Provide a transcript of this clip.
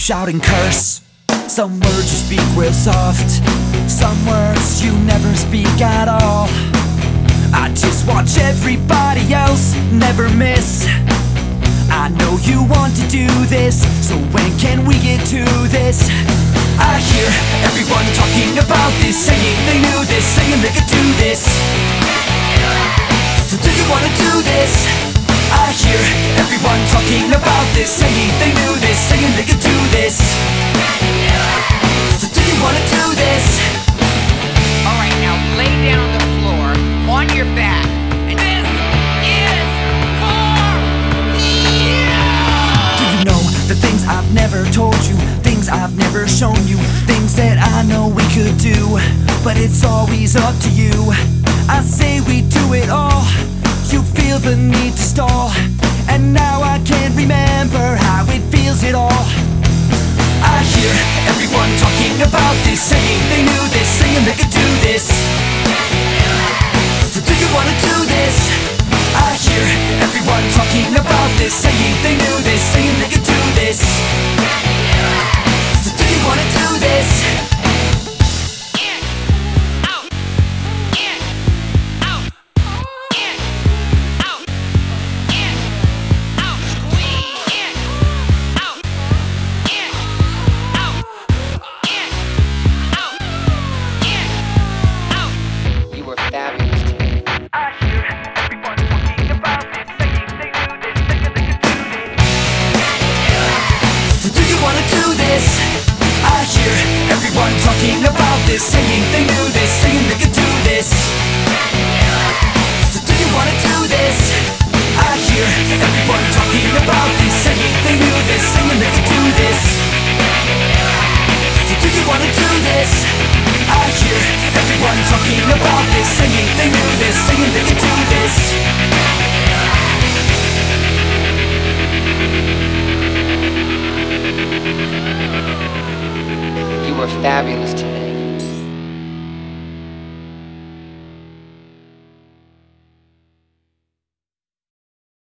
shout and curse. Some words you speak real soft. Some words you never speak at all. I just watch everybody else never miss. I know you want to do this, so when can we get to this? I hear everyone talking about this, saying they knew this, saying they could do this. So do you wanna do this? I hear everyone talking about this, saying never told you? Things I've never shown you? Things that I know we could do, but it's always up to you. I say we do it all, you feel the need to stall, and now I can't remember how it feels at all. I hear everyone talking about this, saying they knew this, saying they could do this. So do you wanna do this? I hear everyone talking about this, saying they knew wanna do this? I hear everyone talking about this, saying they knew this, saying they could do this. So do you wanna do this? I hear everyone talking about this, saying they knew this, saying they could do this. So do you wanna do this? I hear everyone talking about this, saying they knew this, saying they could do this. fabulous team.